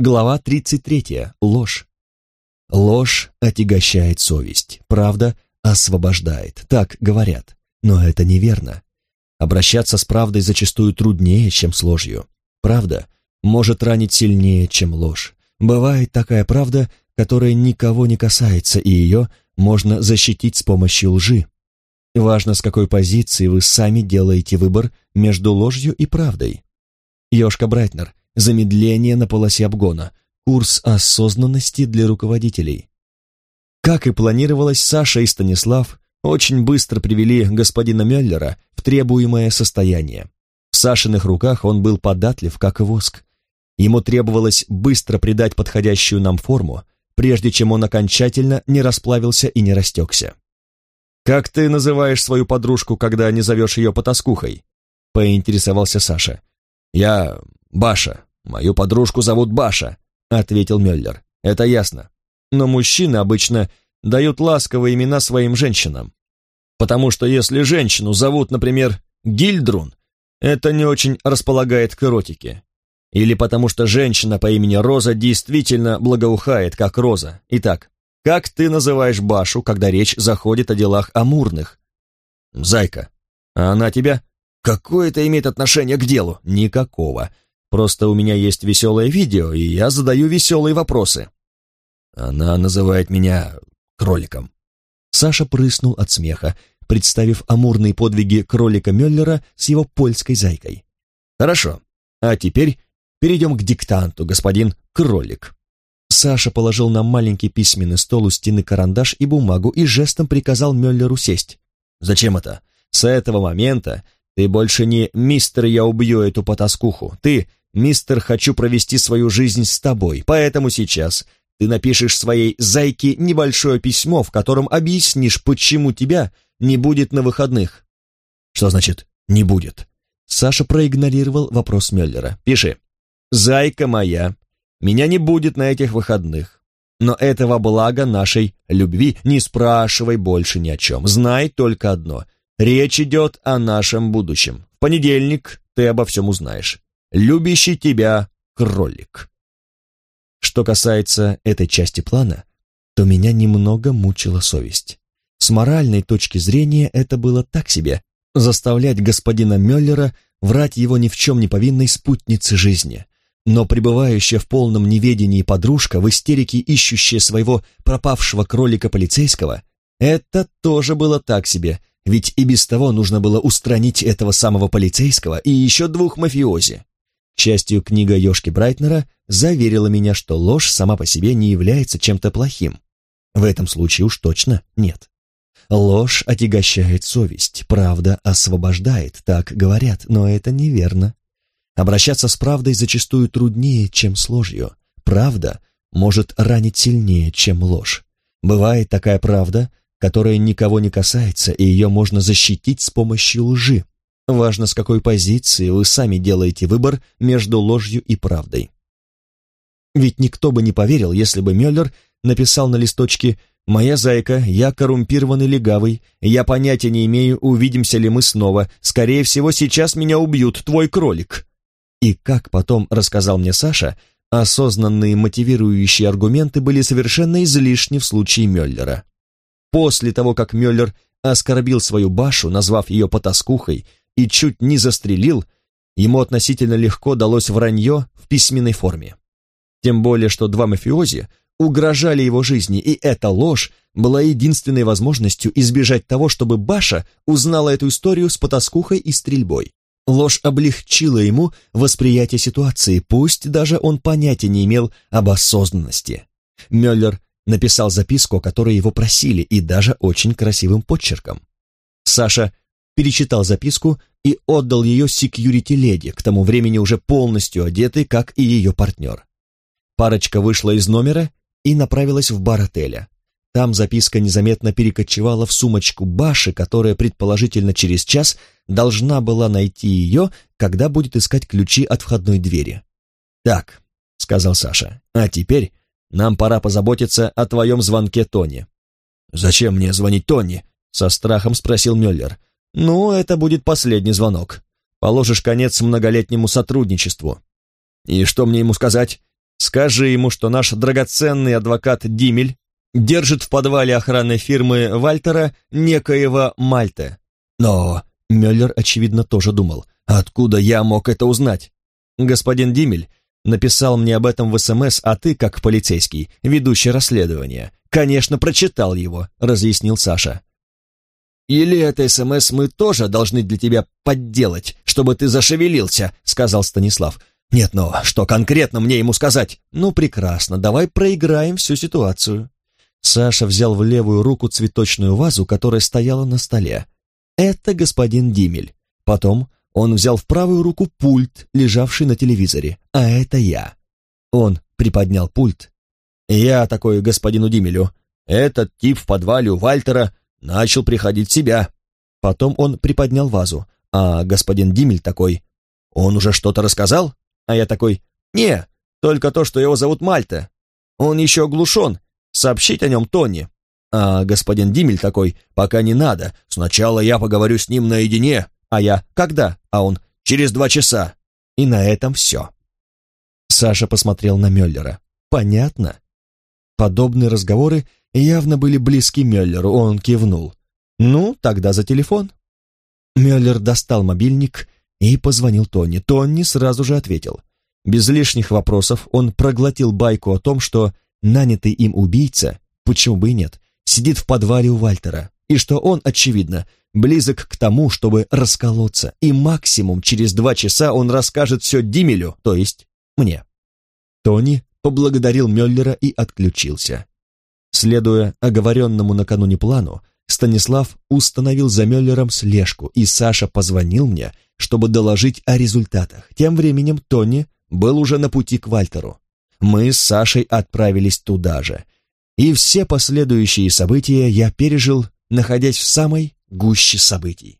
Глава 33. Ложь. Ложь отягощает совесть, правда освобождает, так говорят. Но это неверно. Обращаться с правдой зачастую труднее, чем с ложью. Правда может ранить сильнее, чем ложь. Бывает такая правда, которая никого не касается, и ее можно защитить с помощью лжи. Важно, с какой позиции вы сами делаете выбор между ложью и правдой. Ёшка Брайтнер. Замедление на полосе обгона. Курс осознанности для руководителей. Как и планировалось, Саша и Станислав очень быстро привели господина Мюллера в требуемое состояние. В Сашиных руках он был податлив, как воск. Ему требовалось быстро придать подходящую нам форму, прежде чем он окончательно не расплавился и не растекся. «Как ты называешь свою подружку, когда не зовешь ее потаскухой?» — поинтересовался Саша. «Я Баша. Мою подружку зовут Баша», — ответил Мюллер. «Это ясно. Но мужчины обычно дают ласковые имена своим женщинам. Потому что если женщину зовут, например, Гильдрун, это не очень располагает к эротике. Или потому что женщина по имени Роза действительно благоухает, как роза. Итак, как ты называешь Башу, когда речь заходит о делах амурных? Зайка. А она тебя? Какое это имеет отношение к делу? Никакого. Просто у меня есть веселое видео, и я задаю веселые вопросы. Она называет меня кроликом. Саша прыснул от смеха, представив амурные подвиги кролика Мюллера с его польской зайкой. Хорошо, а теперь перейдем к диктанту, господин кролик. Саша положил на маленький письменный стол у стены карандаш и бумагу и жестом приказал Мюллеру сесть. «Зачем это? С этого момента ты больше не «мистер, я убью эту потаскуху». Ты «мистер, хочу провести свою жизнь с тобой, поэтому сейчас ты напишешь своей зайке небольшое письмо, в котором объяснишь, почему тебя не будет на выходных». «Что значит «не будет»?» Саша проигнорировал вопрос Мюллера. «Пиши. Зайка моя, меня не будет на этих выходных. Но этого блага нашей любви не спрашивай больше ни о чем. Знай только одно. Речь идет о нашем будущем. В понедельник ты обо всем узнаешь. Любящий тебя кролик. Что касается этой части плана, то меня немного мучила совесть. С моральной точки зрения это было так себе, заставлять господина Мюллера врать его ни в чем не повинной спутнице жизни. Но пребывающая в полном неведении подружка, в истерике ищущая своего пропавшего кролика полицейского, это тоже было так себе, ведь и без того нужно было устранить этого самого полицейского и еще двух мафиози. К счастью, книга Йошки Брайтнера заверила меня, что ложь сама по себе не является чем-то плохим. В этом случае уж точно нет. Ложь отягощает совесть, правда освобождает, так говорят, но это неверно. Обращаться с правдой зачастую труднее, чем с ложью. Правда может ранить сильнее, чем ложь. Бывает такая правда, которая никого не касается, и ее можно защитить с помощью лжи. Важно, с какой позиции вы сами делаете выбор между ложью и правдой. Ведь никто бы не поверил, если бы Мюллер написал на листочке «Моя зайка, я коррумпированный легавый, я понятия не имею, увидимся ли мы снова, скорее всего, сейчас меня убьют, твой кролик». И как потом рассказал мне Саша, осознанные мотивирующие аргументы были совершенно излишни в случае Мюллера. После того, как Мюллер оскорбил свою Башу, назвав ее потаскухой, и чуть не застрелил, ему относительно легко далось вранье в письменной форме. Тем более, что два мафиози угрожали его жизни, и эта ложь была единственной возможностью избежать того, чтобы Баша узнала эту историю с потаскухой и стрельбой. Ложь облегчила ему восприятие ситуации, пусть даже он понятия не имел об осознанности. Мюллер написал записку, о которой его просили, и даже очень красивым подчерком. Саша перечитал записку и отдал ее секьюрити-леди, к тому времени уже полностью одетый, как и ее партнер. Парочка вышла из номера и направилась в бар отеля. Там записка незаметно перекочевала в сумочку Баши, которая, предположительно, через час должна была найти ее, когда будет искать ключи от входной двери. «Так», — сказал Саша, — «а теперь нам пора позаботиться о твоем звонке Тони». «Зачем мне звонить Тони?» — со страхом спросил Мюллер. «Ну, это будет последний звонок. Положишь конец многолетнему сотрудничеству». «И что мне ему сказать?» Скажи ему, что наш драгоценный адвокат Димель держит в подвале охранной фирмы Вальтера некоего Мальте. Но Мюллер, очевидно, тоже думал, откуда я мог это узнать? Господин Димель написал мне об этом в СМС, а ты, как полицейский, ведущий расследование, конечно, прочитал его, разъяснил Саша. «Или это СМС мы тоже должны для тебя подделать, чтобы ты зашевелился», — сказал Станислав. «Нет, но что конкретно мне ему сказать?» «Ну, прекрасно, давай проиграем всю ситуацию». Саша взял в левую руку цветочную вазу, которая стояла на столе. «Это господин Димель». Потом он взял в правую руку пульт, лежавший на телевизоре. «А это я». Он приподнял пульт. «Я такой господину Димелю. Этот тип в подвале у Вальтера начал приходить в себя. Потом он приподнял вазу, а господин Димель такой, «Он уже что-то рассказал?» А я такой, «Не, только то, что его зовут Мальта. Он еще оглушен, сообщить о нем Тони». А господин Димель такой, «Пока не надо, сначала я поговорю с ним наедине». А я, «Когда?» А он, «Через два часа». И на этом все. Саша посмотрел на Мюллера. «Понятно». Подобные разговоры явно были близки Мюллеру, он кивнул. «Ну, тогда за телефон». Мюллер достал мобильник и позвонил Тони. Тони сразу же ответил. Без лишних вопросов он проглотил байку о том, что нанятый им убийца, почему бы и нет, сидит в подвале у Вальтера, и что он, очевидно, близок к тому, чтобы расколоться, и максимум через два часа он расскажет все Димелю, то есть мне. Тони поблагодарил Мюллера и отключился. Следуя оговоренному накануне плану, Станислав установил за Мюллером слежку, и Саша позвонил мне, чтобы доложить о результатах. Тем временем Тони был уже на пути к Вальтеру. Мы с Сашей отправились туда же. И все последующие события я пережил, находясь в самой гуще событий.